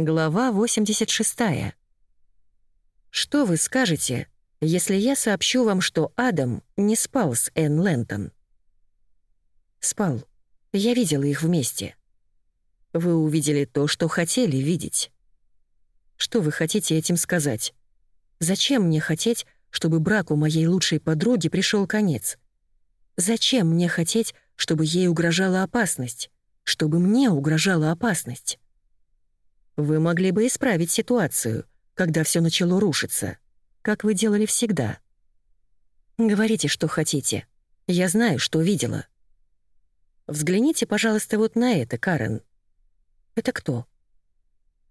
Глава 86. Что вы скажете, если я сообщу вам, что Адам не спал с Энн Лэнтон? Спал. Я видела их вместе. Вы увидели то, что хотели видеть. Что вы хотите этим сказать? Зачем мне хотеть, чтобы браку моей лучшей подруги пришел конец? Зачем мне хотеть, чтобы ей угрожала опасность? Чтобы мне угрожала опасность? Вы могли бы исправить ситуацию, когда все начало рушиться, как вы делали всегда. Говорите, что хотите. Я знаю, что видела. Взгляните, пожалуйста, вот на это, Карен. Это кто?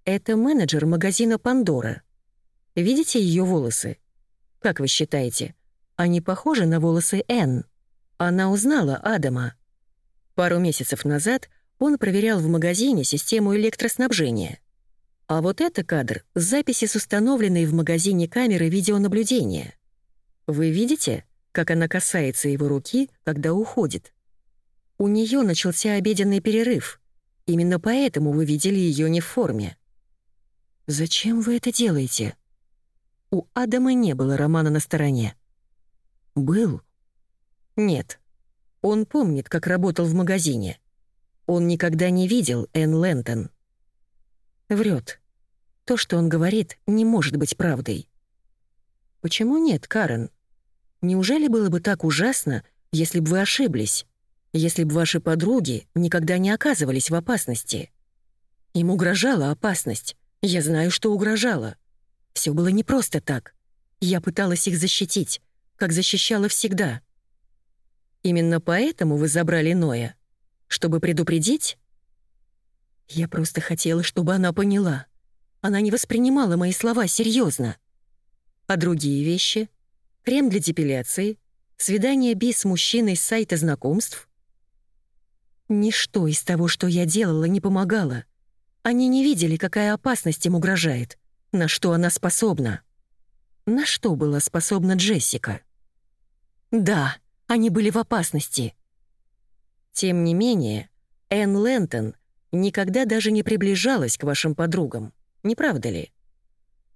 Это менеджер магазина «Пандора». Видите ее волосы? Как вы считаете, они похожи на волосы Энн? Она узнала Адама. Пару месяцев назад он проверял в магазине систему электроснабжения — а вот это кадр с записи с установленной в магазине камеры видеонаблюдения. Вы видите, как она касается его руки, когда уходит? У нее начался обеденный перерыв. Именно поэтому вы видели ее не в форме. Зачем вы это делаете? У Адама не было романа на стороне. Был? Нет. Он помнит, как работал в магазине. Он никогда не видел Энн Лэнтон. Врет. То, что он говорит, не может быть правдой. Почему нет, Карен? Неужели было бы так ужасно, если бы вы ошиблись? Если бы ваши подруги никогда не оказывались в опасности? Им угрожала опасность. Я знаю, что угрожала. Все было не просто так. Я пыталась их защитить, как защищала всегда. Именно поэтому вы забрали Ноя? Чтобы предупредить? Я просто хотела, чтобы она поняла. Она не воспринимала мои слова серьезно. А другие вещи? Крем для депиляции? Свидание би с мужчиной с сайта знакомств? Ничто из того, что я делала, не помогало. Они не видели, какая опасность им угрожает, на что она способна. На что была способна Джессика? Да, они были в опасности. Тем не менее, Энн Лэнтон — никогда даже не приближалась к вашим подругам, не правда ли?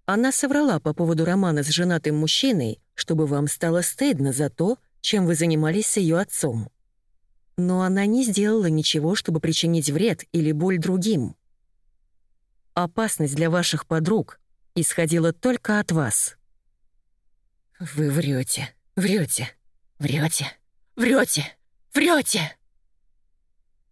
Она соврала по поводу романа с женатым мужчиной, чтобы вам стало стыдно за то, чем вы занимались с ее отцом. Но она не сделала ничего, чтобы причинить вред или боль другим. Опасность для ваших подруг исходила только от вас. Вы врете, врете, врете, врете, врете.